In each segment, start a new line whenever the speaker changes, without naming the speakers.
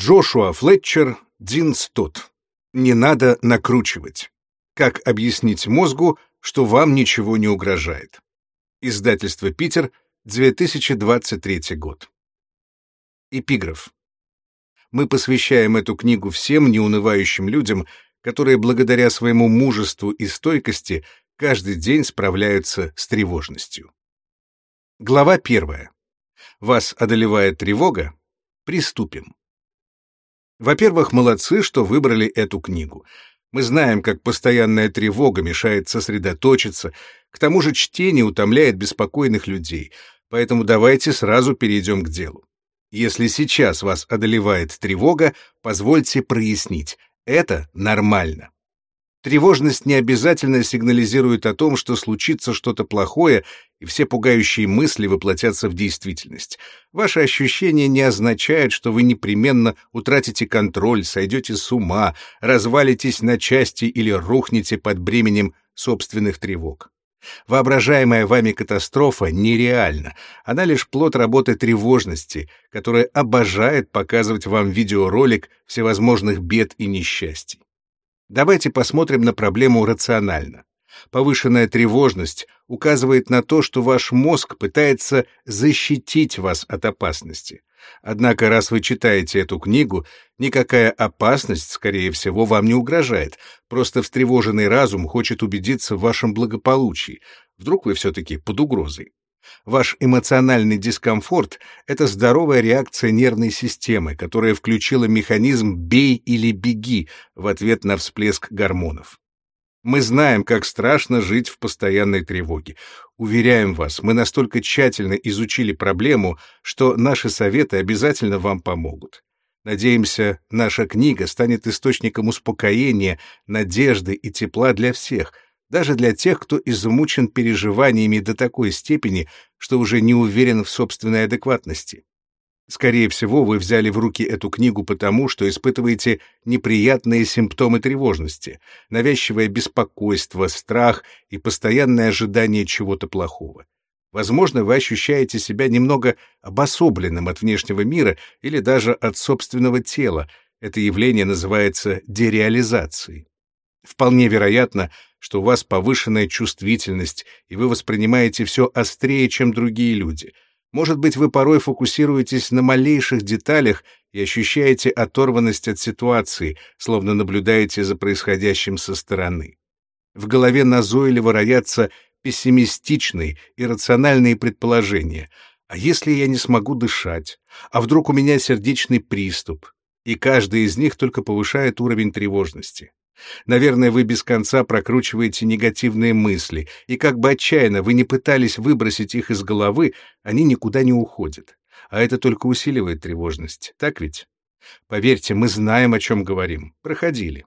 Джошуа Флетчер, Дин Стот. Не надо накручивать. Как объяснить мозгу, что вам ничего не угрожает? Издательство «Питер», 2023 год. Эпиграф. Мы посвящаем эту книгу всем неунывающим людям, которые благодаря своему мужеству и стойкости каждый день справляются с тревожностью. Глава первая. Вас одолевает тревога? Приступим. Во-первых, молодцы, что выбрали эту книгу. Мы знаем, как постоянная тревога мешает сосредоточиться, к тому же чтение утомляет беспокойных людей, поэтому давайте сразу перейдем к делу. Если сейчас вас одолевает тревога, позвольте прояснить — это нормально. Тревожность не обязательно сигнализирует о том, что случится что-то плохое, и все пугающие мысли воплотятся в действительность. Ваши ощущения не означают, что вы непременно утратите контроль, сойдете с ума, развалитесь на части или рухнете под бременем собственных тревог. Воображаемая вами катастрофа нереальна. Она лишь плод работы тревожности, которая обожает показывать вам видеоролик всевозможных бед и несчастий. Давайте посмотрим на проблему рационально. Повышенная тревожность указывает на то, что ваш мозг пытается защитить вас от опасности. Однако, раз вы читаете эту книгу, никакая опасность, скорее всего, вам не угрожает. Просто встревоженный разум хочет убедиться в вашем благополучии. Вдруг вы все-таки под угрозой. Ваш эмоциональный дискомфорт — это здоровая реакция нервной системы, которая включила механизм «бей или беги» в ответ на всплеск гормонов. Мы знаем, как страшно жить в постоянной тревоге. Уверяем вас, мы настолько тщательно изучили проблему, что наши советы обязательно вам помогут. Надеемся, наша книга станет источником успокоения, надежды и тепла для всех — даже для тех, кто измучен переживаниями до такой степени, что уже не уверен в собственной адекватности. Скорее всего, вы взяли в руки эту книгу потому, что испытываете неприятные симптомы тревожности, навязчивое беспокойство, страх и постоянное ожидание чего-то плохого. Возможно, вы ощущаете себя немного обособленным от внешнего мира или даже от собственного тела. Это явление называется дереализацией. Вполне вероятно, что у вас повышенная чувствительность, и вы воспринимаете все острее, чем другие люди. Может быть, вы порой фокусируетесь на малейших деталях и ощущаете оторванность от ситуации, словно наблюдаете за происходящим со стороны. В голове назойливо роятся пессимистичные, иррациональные предположения. А если я не смогу дышать? А вдруг у меня сердечный приступ? И каждый из них только повышает уровень тревожности. Наверное, вы без конца прокручиваете негативные мысли, и как бы отчаянно вы не пытались выбросить их из головы, они никуда не уходят. А это только усиливает тревожность, так ведь? Поверьте, мы знаем, о чем говорим. Проходили.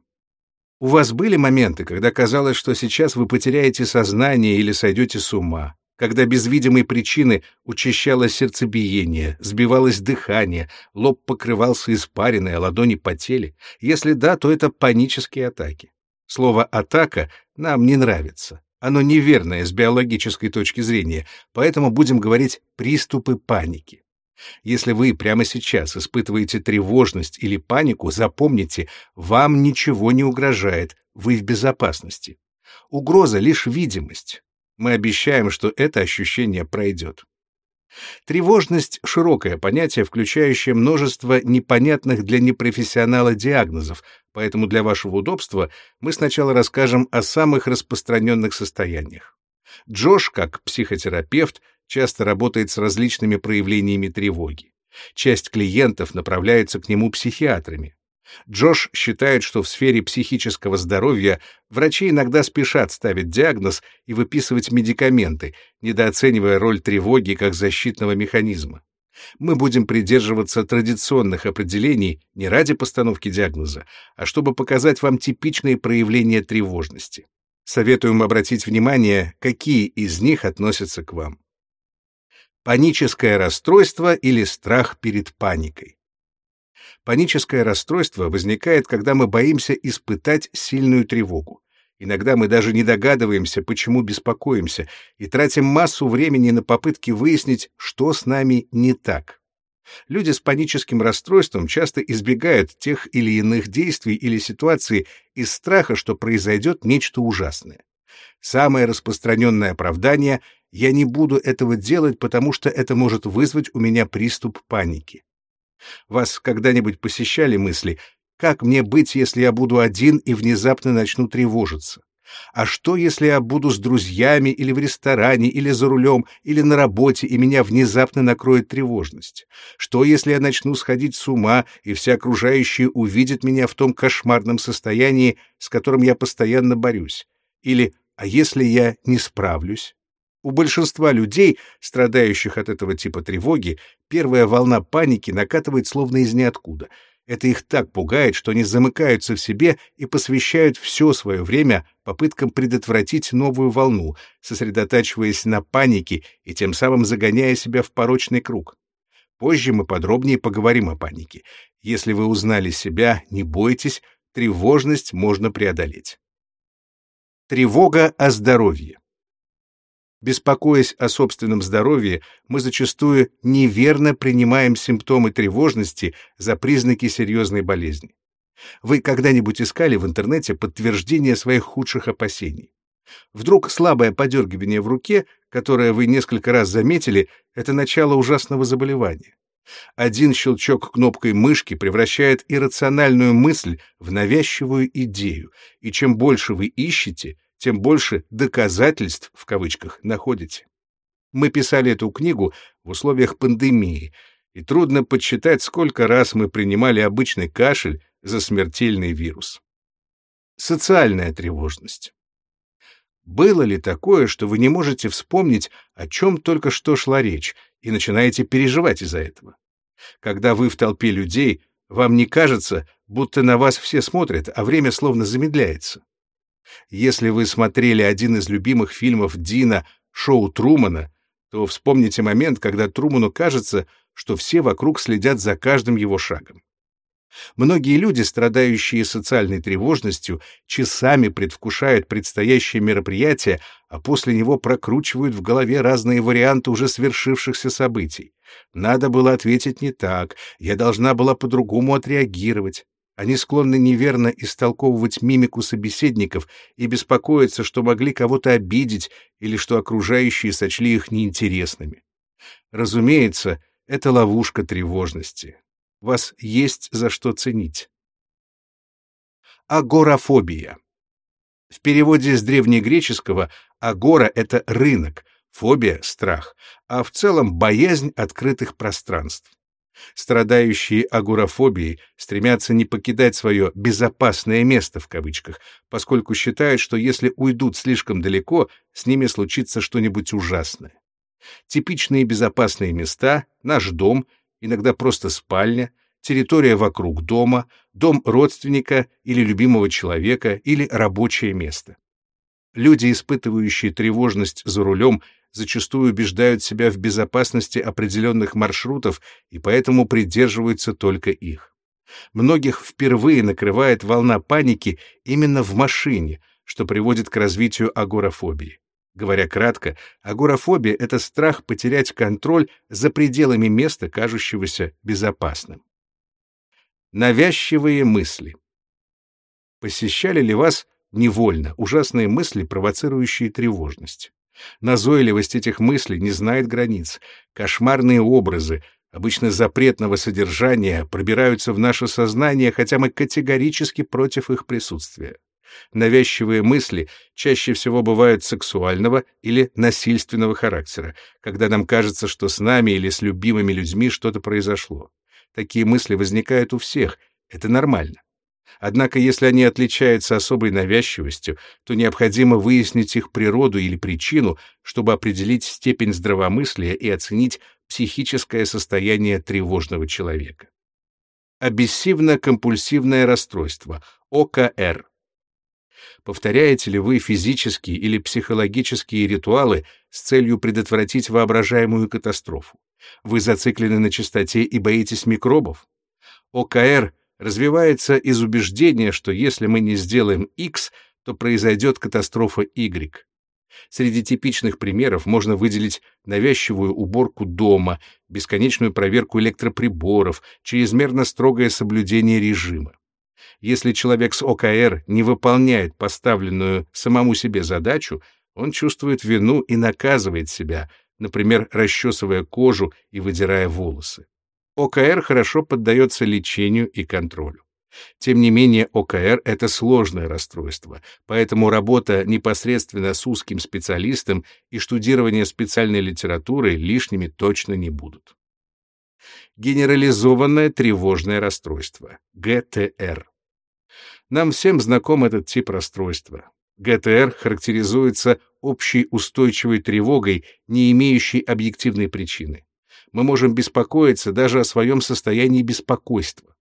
У вас были моменты, когда казалось, что сейчас вы потеряете сознание или сойдете с ума? Когда без видимой причины учащалось сердцебиение, сбивалось дыхание, лоб покрывался испариной, а ладони потели? Если да, то это панические атаки. Слово «атака» нам не нравится. Оно неверное с биологической точки зрения, поэтому будем говорить «приступы паники». Если вы прямо сейчас испытываете тревожность или панику, запомните, вам ничего не угрожает, вы в безопасности. Угроза — лишь видимость. Мы обещаем, что это ощущение пройдет. Тревожность — широкое понятие, включающее множество непонятных для непрофессионала диагнозов, поэтому для вашего удобства мы сначала расскажем о самых распространенных состояниях. Джош, как психотерапевт, часто работает с различными проявлениями тревоги. Часть клиентов направляются к нему психиатрами. Джош считает, что в сфере психического здоровья врачи иногда спешат ставить диагноз и выписывать медикаменты, недооценивая роль тревоги как защитного механизма. Мы будем придерживаться традиционных определений не ради постановки диагноза, а чтобы показать вам типичные проявления тревожности. Советуем обратить внимание, какие из них относятся к вам. Паническое расстройство или страх перед паникой. Паническое расстройство возникает, когда мы боимся испытать сильную тревогу. Иногда мы даже не догадываемся, почему беспокоимся, и тратим массу времени на попытки выяснить, что с нами не так. Люди с паническим расстройством часто избегают тех или иных действий или ситуаций из страха, что произойдет нечто ужасное. Самое распространенное оправдание — я не буду этого делать, потому что это может вызвать у меня приступ паники. Вас когда-нибудь посещали мысли, как мне быть, если я буду один и внезапно начну тревожиться? А что, если я буду с друзьями или в ресторане, или за рулем, или на работе, и меня внезапно накроет тревожность? Что, если я начну сходить с ума, и все окружающие увидят меня в том кошмарном состоянии, с которым я постоянно борюсь? Или «а если я не справлюсь?» У большинства людей, страдающих от этого типа тревоги, первая волна паники накатывает словно из ниоткуда — это их так пугает, что они замыкаются в себе и посвящают все свое время попыткам предотвратить новую волну, сосредотачиваясь на панике и тем самым загоняя себя в порочный круг. Позже мы подробнее поговорим о панике. Если вы узнали себя, не бойтесь, тревожность можно преодолеть. Тревога о здоровье. Беспокоясь о собственном здоровье, мы зачастую неверно принимаем симптомы тревожности за признаки серьезной болезни. Вы когда-нибудь искали в интернете подтверждение своих худших опасений? Вдруг слабое подергивание в руке, которое вы несколько раз заметили, это начало ужасного заболевания. Один щелчок кнопкой мышки превращает иррациональную мысль в навязчивую идею, и чем больше вы ищете, тем больше «доказательств» в кавычках находите. Мы писали эту книгу в условиях пандемии, и трудно подсчитать, сколько раз мы принимали обычный кашель за смертельный вирус. Социальная тревожность. Было ли такое, что вы не можете вспомнить, о чем только что шла речь, и начинаете переживать из-за этого? Когда вы в толпе людей, вам не кажется, будто на вас все смотрят, а время словно замедляется. Если вы смотрели один из любимых фильмов Дина «Шоу Трумана», то вспомните момент, когда Труману кажется, что все вокруг следят за каждым его шагом. Многие люди, страдающие социальной тревожностью, часами предвкушают предстоящее мероприятие, а после него прокручивают в голове разные варианты уже свершившихся событий. Надо было ответить не так, я должна была по-другому отреагировать. Они склонны неверно истолковывать мимику собеседников и беспокоиться, что могли кого-то обидеть или что окружающие сочли их неинтересными. Разумеется, это ловушка тревожности. Вас есть за что ценить. Агорафобия. В переводе с древнегреческого агора — это рынок, фобия — страх, а в целом боязнь открытых пространств. Страдающие агорафобией стремятся не покидать свое «безопасное место» в кавычках, поскольку считают, что если уйдут слишком далеко, с ними случится что-нибудь ужасное. Типичные безопасные места — наш дом, иногда просто спальня, территория вокруг дома, дом родственника или любимого человека или рабочее место. Люди, испытывающие тревожность за рулем, зачастую убеждают себя в безопасности определенных маршрутов и поэтому придерживаются только их. Многих впервые накрывает волна паники именно в машине, что приводит к развитию агорафобии. Говоря кратко, агорафобия — это страх потерять контроль за пределами места, кажущегося безопасным. Навязчивые мысли. Посещали ли вас невольно ужасные мысли, провоцирующие тревожность? Назойливость этих мыслей не знает границ. Кошмарные образы, обычно запретного содержания, пробираются в наше сознание, хотя мы категорически против их присутствия. Навязчивые мысли чаще всего бывают сексуального или насильственного характера, когда нам кажется, что с нами или с любимыми людьми что-то произошло. Такие мысли возникают у всех, это нормально. Однако, если они отличаются особой навязчивостью, то необходимо выяснить их природу или причину, чтобы определить степень здравомыслия и оценить психическое состояние тревожного человека. Обессивно-компульсивное расстройство, ОКР. Повторяете ли вы физические или психологические ритуалы с целью предотвратить воображаемую катастрофу? Вы зациклены на чистоте и боитесь микробов? ОКР развивается из убеждения, что если мы не сделаем X, то произойдет катастрофа Y. Среди типичных примеров можно выделить навязчивую уборку дома, бесконечную проверку электроприборов, чрезмерно строгое соблюдение режима. Если человек с ОКР не выполняет поставленную самому себе задачу, он чувствует вину и наказывает себя, например, расчесывая кожу и выдирая волосы. ОКР хорошо поддается лечению и контролю. Тем не менее, ОКР — это сложное расстройство, поэтому работа непосредственно с узким специалистом и штудирование специальной литературы лишними точно не будут. Генерализованное тревожное расстройство, ГТР. Нам всем знаком этот тип расстройства. ГТР характеризуется общей устойчивой тревогой, не имеющей объективной причины. Мы можем беспокоиться даже о своем состоянии беспокойства.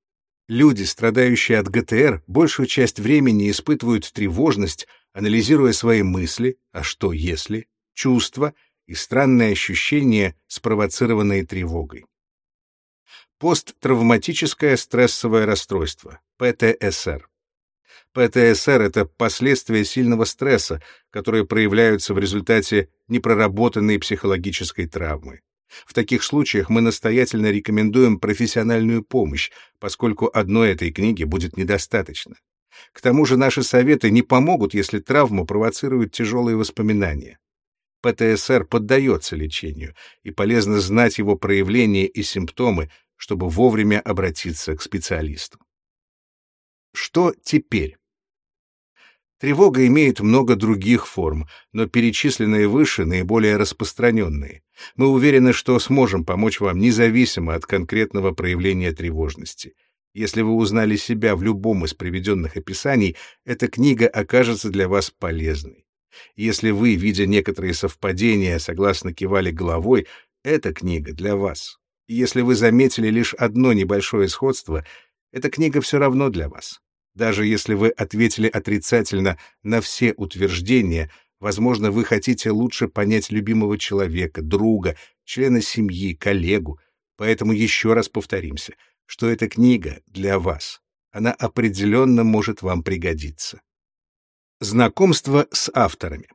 Люди, страдающие от ГТР, большую часть времени испытывают тревожность, анализируя свои мысли, а что если, чувства и странные ощущения, спровоцированные тревогой. Посттравматическое стрессовое расстройство, ПТСР. ПТСР — это последствия сильного стресса, которые проявляются в результате непроработанной психологической травмы. В таких случаях мы настоятельно рекомендуем профессиональную помощь, поскольку одной этой книги будет недостаточно. К тому же наши советы не помогут, если травму провоцируют тяжелые воспоминания. ПТСР поддается лечению, и полезно знать его проявления и симптомы, чтобы вовремя обратиться к специалисту. Что теперь? Тревога имеет много других форм, но перечисленные выше наиболее распространенные. Мы уверены, что сможем помочь вам независимо от конкретного проявления тревожности. Если вы узнали себя в любом из приведенных описаний, эта книга окажется для вас полезной. Если вы, видя некоторые совпадения, согласно кивали головой, эта книга для вас. Если вы заметили лишь одно небольшое сходство, эта книга все равно для вас. Даже если вы ответили отрицательно на все утверждения, возможно, вы хотите лучше понять любимого человека, друга, члена семьи, коллегу. Поэтому еще раз повторимся, что эта книга для вас. Она определенно может вам пригодиться. Знакомство с авторами.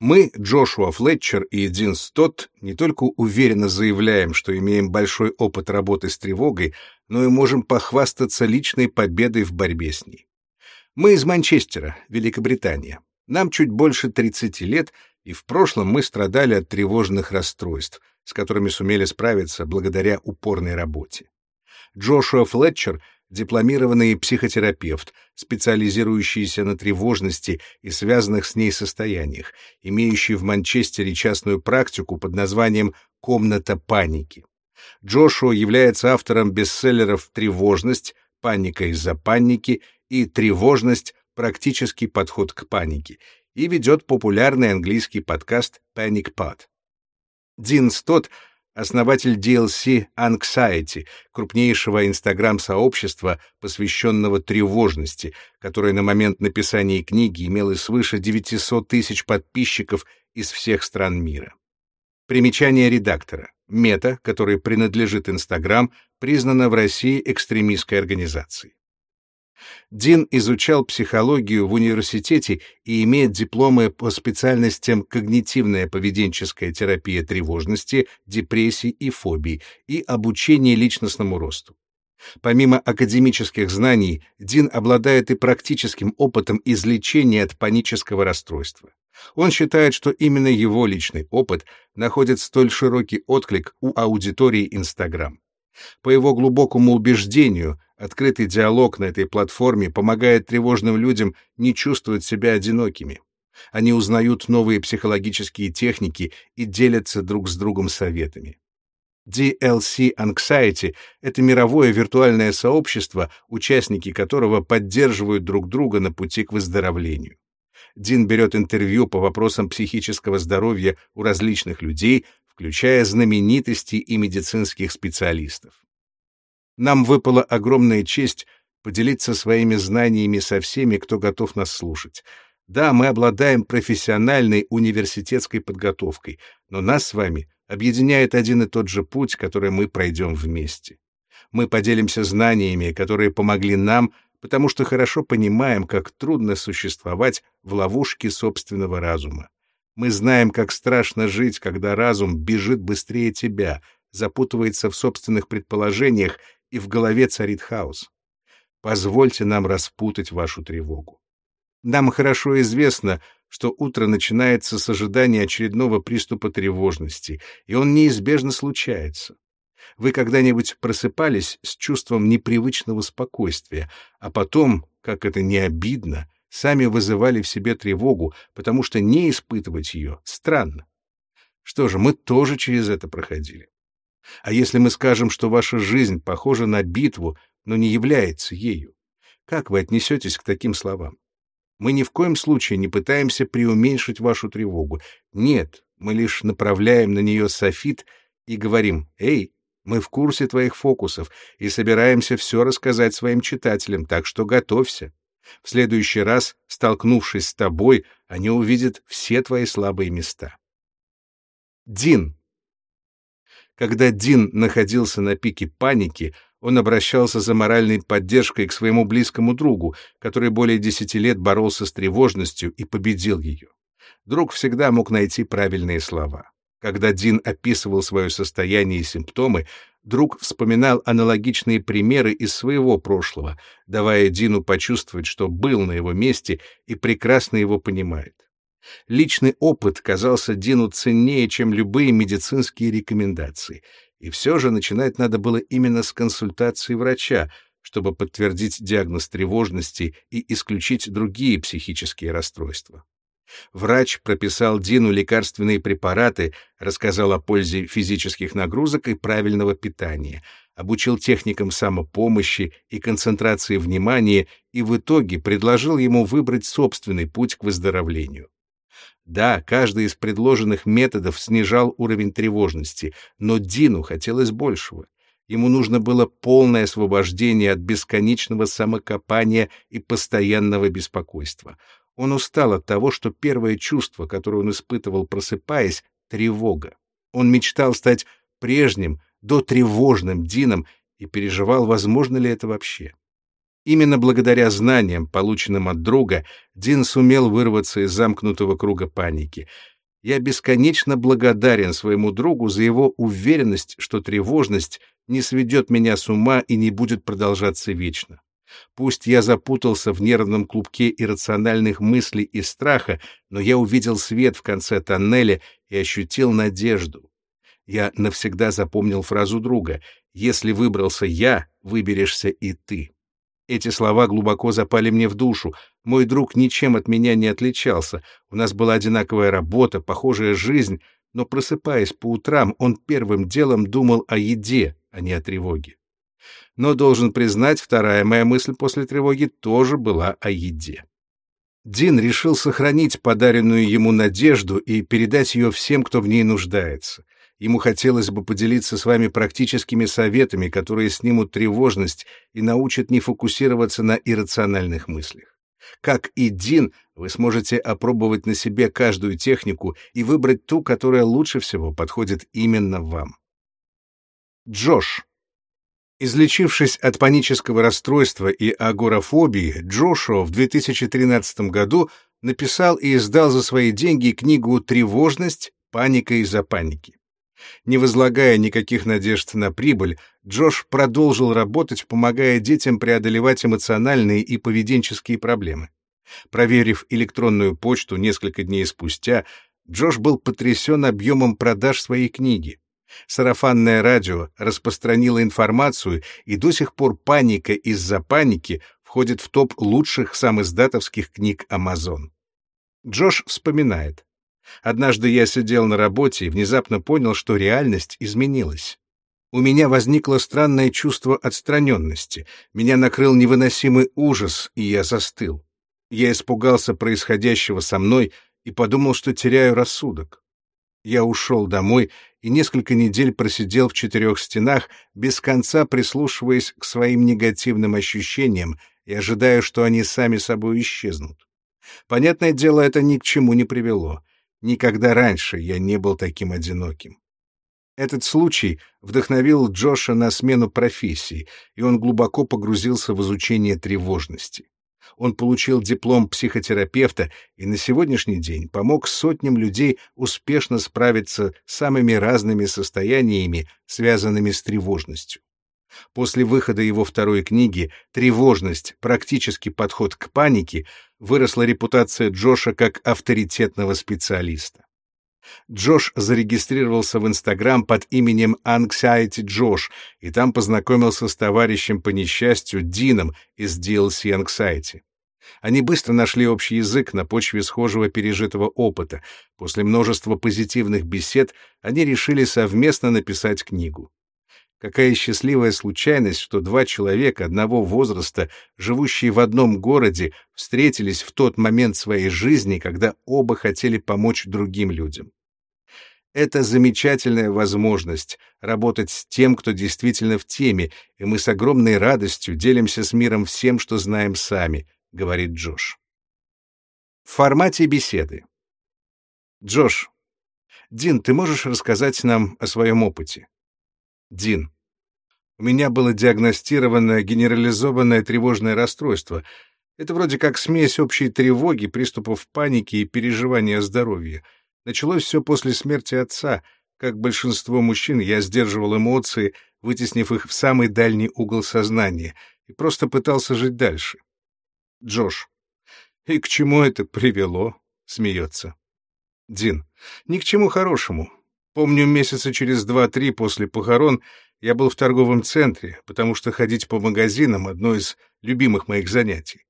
Мы, Джошуа Флетчер и Дин Стотт, не только уверенно заявляем, что имеем большой опыт работы с тревогой, но и можем похвастаться личной победой в борьбе с ней. Мы из Манчестера, Великобритания. Нам чуть больше 30 лет, и в прошлом мы страдали от тревожных расстройств, с которыми сумели справиться благодаря упорной работе. Джошуа Флетчер — дипломированный психотерапевт, специализирующийся на тревожности и связанных с ней состояниях, имеющий в Манчестере частную практику под названием «Комната паники». Джошуа является автором бестселлеров «Тревожность», «Паника из-за паники» и «Тревожность. Практический подход к панике» и ведет популярный английский подкаст Panic Pod. Дин Стот основатель DLC Anxiety, крупнейшего инстаграм-сообщества, посвященного тревожности, которое на момент написания книги имело свыше 900 тысяч подписчиков из всех стран мира. Примечание редактора. Мета, которой принадлежит Инстаграм, признана в России экстремистской организацией. Дин изучал психологию в университете и имеет дипломы по специальностям когнитивная поведенческая терапия тревожности, депрессии и фобий и обучение личностному росту. Помимо академических знаний, Дин обладает и практическим опытом излечения от панического расстройства. Он считает, что именно его личный опыт находит столь широкий отклик у аудитории Инстаграм. По его глубокому убеждению, открытый диалог на этой платформе помогает тревожным людям не чувствовать себя одинокими. Они узнают новые психологические техники и делятся друг с другом советами. DLC Anxiety — это мировое виртуальное сообщество, участники которого поддерживают друг друга на пути к выздоровлению. Дин берет интервью по вопросам психического здоровья у различных людей, включая знаменитостей и медицинских специалистов. Нам выпала огромная честь поделиться своими знаниями со всеми, кто готов нас слушать. Да, мы обладаем профессиональной университетской подготовкой, но нас с вами объединяет один и тот же путь, который мы пройдем вместе. Мы поделимся знаниями, которые помогли нам, потому что хорошо понимаем, как трудно существовать в ловушке собственного разума. Мы знаем, как страшно жить, когда разум бежит быстрее тебя, запутывается в собственных предположениях, и в голове царит хаос. Позвольте нам распутать вашу тревогу. Нам хорошо известно, что утро начинается с ожидания очередного приступа тревожности, и он неизбежно случается. Вы когда-нибудь просыпались с чувством непривычного спокойствия, а потом, как это не обидно, сами вызывали в себе тревогу, потому что не испытывать ее странно. Что же, мы тоже через это проходили. А если мы скажем, что ваша жизнь похожа на битву, но не является ею, как вы отнесетесь к таким словам? Мы ни в коем случае не пытаемся преуменьшить вашу тревогу. Нет, мы лишь направляем на нее софит и говорим «Эй, мы в курсе твоих фокусов и собираемся все рассказать своим читателям, так что готовься. В следующий раз, столкнувшись с тобой, они увидят все твои слабые места». Дин. Когда Дин находился на пике паники, он обращался за моральной поддержкой к своему близкому другу, который более десяти лет боролся с тревожностью и победил ее. Друг всегда мог найти правильные слова. Когда Дин описывал свое состояние и симптомы, друг вспоминал аналогичные примеры из своего прошлого, давая Дину почувствовать, что был на его месте и прекрасно его понимает. Личный опыт казался Дину ценнее, чем любые медицинские рекомендации — и все же начинать надо было именно с консультации врача, чтобы подтвердить диагноз тревожности и исключить другие психические расстройства. Врач прописал Дину лекарственные препараты, рассказал о пользе физических нагрузок и правильного питания, обучил техникам самопомощи и концентрации внимания и в итоге предложил ему выбрать собственный путь к выздоровлению. Да, каждый из предложенных методов снижал уровень тревожности, но Дину хотелось большего. Ему нужно было полное освобождение от бесконечного самокопания и постоянного беспокойства. Он устал от того, что первое чувство, которое он испытывал, просыпаясь, — тревога. Он мечтал стать прежним, дотревожным Дином и переживал, возможно ли это вообще. Именно благодаря знаниям, полученным от друга, Дин сумел вырваться из замкнутого круга паники. Я бесконечно благодарен своему другу за его уверенность, что тревожность не сведет меня с ума и не будет продолжаться вечно. Пусть я запутался в нервном клубке иррациональных мыслей и страха, но я увидел свет в конце тоннеля и ощутил надежду. Я навсегда запомнил фразу друга «Если выбрался я, выберешься и ты». Эти слова глубоко запали мне в душу. Мой друг ничем от меня не отличался. У нас была одинаковая работа, похожая жизнь, но, просыпаясь по утрам, он первым делом думал о еде, а не о тревоге. Но, должен признать, вторая моя мысль после тревоги тоже была о еде. Дин решил сохранить подаренную ему надежду и передать ее всем, кто в ней нуждается — Ему хотелось бы поделиться с вами практическими советами, которые снимут тревожность и научат не фокусироваться на иррациональных мыслях. Как и Дин, вы сможете опробовать на себе каждую технику и выбрать ту, которая лучше всего подходит именно вам. Джош. Излечившись от панического расстройства и агорафобии, Джошуа в 2013 году написал и издал за свои деньги книгу «Тревожность. Паника из-за паники». Не возлагая никаких надежд на прибыль, Джош продолжил работать, помогая детям преодолевать эмоциональные и поведенческие проблемы. Проверив электронную почту несколько дней спустя, Джош был потрясен объемом продаж своей книги. Сарафанное радио распространило информацию, и до сих пор «Паника из-за паники» входит в топ лучших самоиздатовских книг Amazon. Джош вспоминает. Однажды я сидел на работе и внезапно понял, что реальность изменилась. У меня возникло странное чувство отстраненности, меня накрыл невыносимый ужас, и я застыл. Я испугался происходящего со мной и подумал, что теряю рассудок. Я ушел домой и несколько недель просидел в четырех стенах, без конца прислушиваясь к своим негативным ощущениям и ожидая, что они сами собой исчезнут. Понятное дело, это ни к чему не привело. Никогда раньше я не был таким одиноким. Этот случай вдохновил Джоша на смену профессии, и он глубоко погрузился в изучение тревожности. Он получил диплом психотерапевта и на сегодняшний день помог сотням людей успешно справиться с самыми разными состояниями, связанными с тревожностью. После выхода его второй книги «Тревожность. Практический подход к панике» выросла репутация Джоша как авторитетного специалиста. Джош зарегистрировался в Инстаграм под именем Anxiety Josh и там познакомился с товарищем по несчастью Дином из DLC Anxiety. Они быстро нашли общий язык на почве схожего пережитого опыта. После множества позитивных бесед они решили совместно написать книгу. Какая счастливая случайность, что два человека одного возраста, живущие в одном городе, встретились в тот момент своей жизни, когда оба хотели помочь другим людям. Это замечательная возможность работать с тем, кто действительно в теме, и мы с огромной радостью делимся с миром всем, что знаем сами, говорит Джош. В формате беседы. Джош, Дин, ты можешь рассказать нам о своем опыте? Дин. У меня было диагностировано генерализованное тревожное расстройство. Это вроде как смесь общей тревоги, приступов паники и переживания о здоровье. Началось все после смерти отца. Как большинство мужчин, я сдерживал эмоции, вытеснив их в самый дальний угол сознания, и просто пытался жить дальше. Джош. И к чему это привело? Смеется. Дин. Ни к чему хорошему. Помню, месяца через два-три после похорон я был в торговом центре, потому что ходить по магазинам — одно из любимых моих занятий.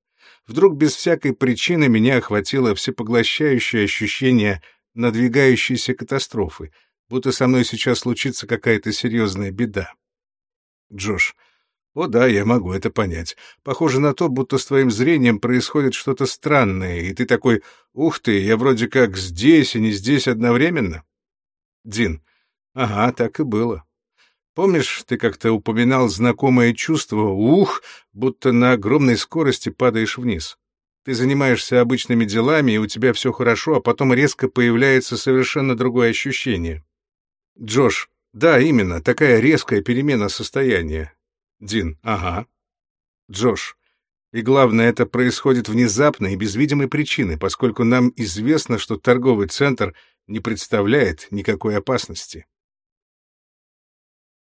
Вдруг без всякой причины меня охватило всепоглощающее ощущение надвигающейся катастрофы, будто со мной сейчас случится какая-то серьезная беда. Джош. О да, я могу это понять. Похоже на то, будто с твоим зрением происходит что-то странное, и ты такой «Ух ты, я вроде как здесь и не здесь одновременно». Дин. Ага, так и было. Помнишь, ты как-то упоминал знакомое чувство «ух», будто на огромной скорости падаешь вниз? Ты занимаешься обычными делами, и у тебя все хорошо, а потом резко появляется совершенно другое ощущение. Джош, да, именно, такая резкая перемена состояния. Дин, ага. Джош, и главное, это происходит внезапно и без видимой причины, поскольку нам известно, что торговый центр не представляет никакой опасности.